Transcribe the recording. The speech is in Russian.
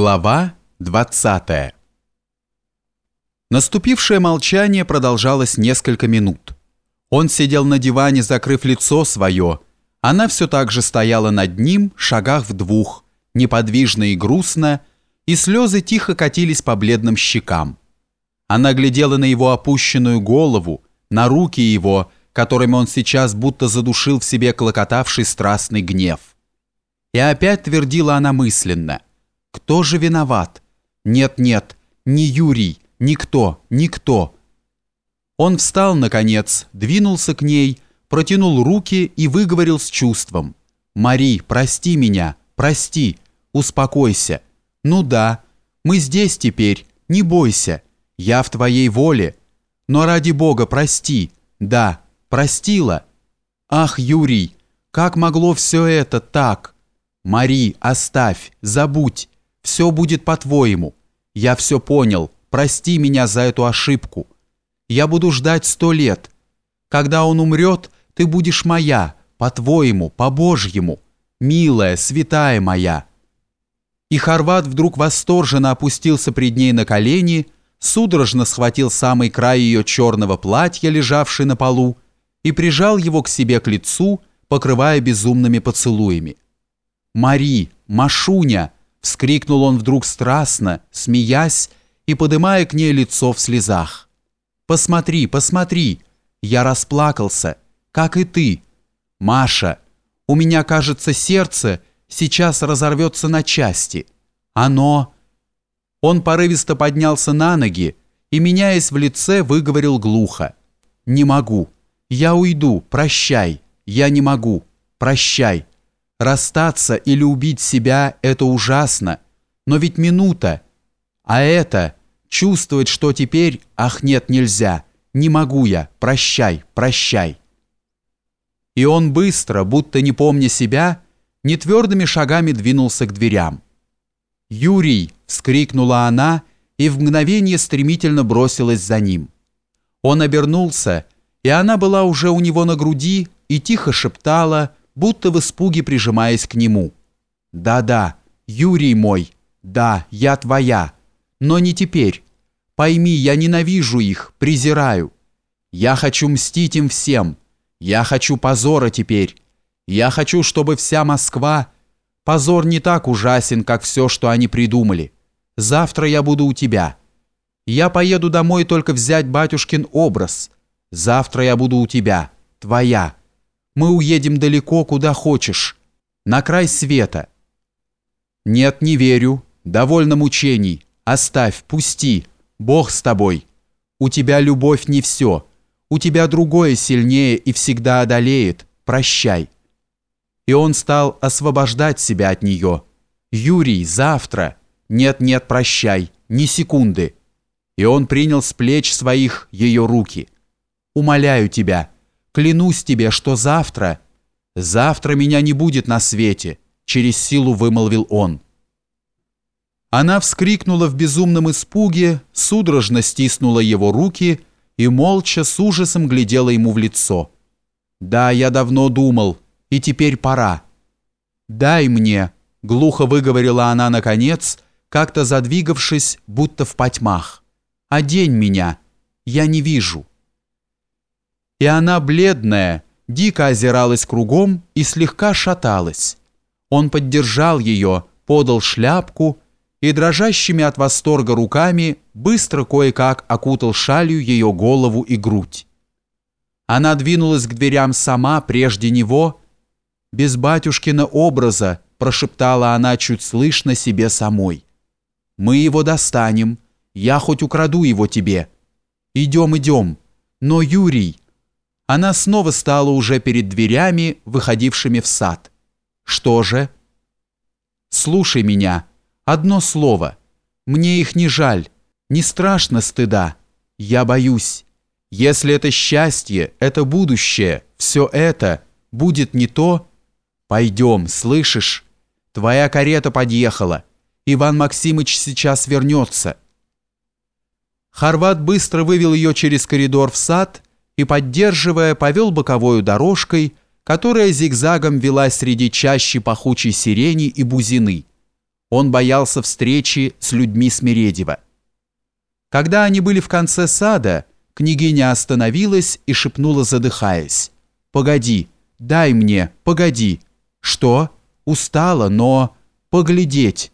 Глава 20 Наступившее молчание продолжалось несколько минут. Он сидел на диване, закрыв лицо свое. Она все так же стояла над ним, шагах в двух, неподвижно и грустно, и слезы тихо катились по бледным щекам. Она глядела на его опущенную голову, на руки его, которыми он сейчас будто задушил в себе клокотавший страстный гнев. И опять твердила она мысленно – кто же виноват? Нет-нет, не Юрий, никто, никто. Он встал, наконец, двинулся к ней, протянул руки и выговорил с чувством. «Мари, прости меня, прости, успокойся. Ну да, мы здесь теперь, не бойся, я в твоей воле. Но ради Бога прости, да, простила. Ах, Юрий, как могло все это так? Мари, оставь, забудь. Все будет по-твоему. Я все понял. Прости меня за эту ошибку. Я буду ждать сто лет. Когда он умрет, ты будешь моя, по-твоему, по-божьему. Милая, святая моя». И Хорват вдруг восторженно опустился пред ней на колени, судорожно схватил самый край ее черного платья, лежавший на полу, и прижал его к себе к лицу, покрывая безумными поцелуями. «Мари! Машуня!» Вскрикнул он вдруг страстно, смеясь и подымая к ней лицо в слезах. «Посмотри, посмотри! Я расплакался, как и ты. Маша, у меня, кажется, сердце сейчас разорвется на части. Оно...» Он порывисто поднялся на ноги и, меняясь в лице, выговорил глухо. «Не могу. Я уйду. Прощай. Я не могу. Прощай. Расстаться или убить себя – это ужасно, но ведь минута. А это – чувствовать, что теперь, ах нет, нельзя, не могу я, прощай, прощай. И он быстро, будто не помня себя, нетвердыми шагами двинулся к дверям. «Юрий!» – вскрикнула она и в мгновение стремительно бросилась за ним. Он обернулся, и она была уже у него на груди и тихо шептала – будто в испуге прижимаясь к нему. «Да-да, Юрий мой, да, я твоя, но не теперь. Пойми, я ненавижу их, презираю. Я хочу мстить им всем. Я хочу позора теперь. Я хочу, чтобы вся Москва... Позор не так ужасен, как все, что они придумали. Завтра я буду у тебя. Я поеду домой только взять батюшкин образ. Завтра я буду у тебя, твоя». Мы уедем далеко, куда хочешь, на край света. Нет, не верю. Довольно мучений. Оставь, пусти. Бог с тобой. У тебя любовь не все. У тебя другое сильнее и всегда одолеет. Прощай. И он стал освобождать себя от нее. Юрий, завтра. Нет-нет, прощай. Ни секунды. И он принял с плеч своих ее руки. Умоляю тебя, Клянусь тебе, что завтра... Завтра меня не будет на свете, через силу вымолвил он. Она вскрикнула в безумном испуге, судорожно стиснула его руки и молча с ужасом глядела ему в лицо. «Да, я давно думал, и теперь пора». «Дай мне», — глухо выговорила она наконец, как-то задвигавшись, будто в потьмах. «Одень меня, я не вижу» и она, бледная, дико озиралась кругом и слегка шаталась. Он поддержал ее, подал шляпку и дрожащими от восторга руками быстро кое-как окутал шалью ее голову и грудь. Она двинулась к дверям сама, прежде него. «Без батюшкина образа», – прошептала она чуть слышно себе самой. «Мы его достанем, я хоть украду его тебе. Идем, идем. Но, Юрий...» она снова стала уже перед дверями, выходившими в сад. «Что же?» «Слушай меня. Одно слово. Мне их не жаль. Не страшно стыда. Я боюсь. Если это счастье, это будущее, все это будет не то... Пойдем, слышишь? Твоя карета подъехала. Иван Максимыч сейчас вернется». Хорват быстро вывел ее через коридор в сад и, поддерживая, повел боковой дорожкой, которая зигзагом вела среди чащи пахучей сирени и бузины. Он боялся встречи с людьми Смиредева. Когда они были в конце сада, княгиня остановилась и шепнула, задыхаясь. «Погоди, дай мне, погоди». «Что? Устала, но...» «Поглядеть,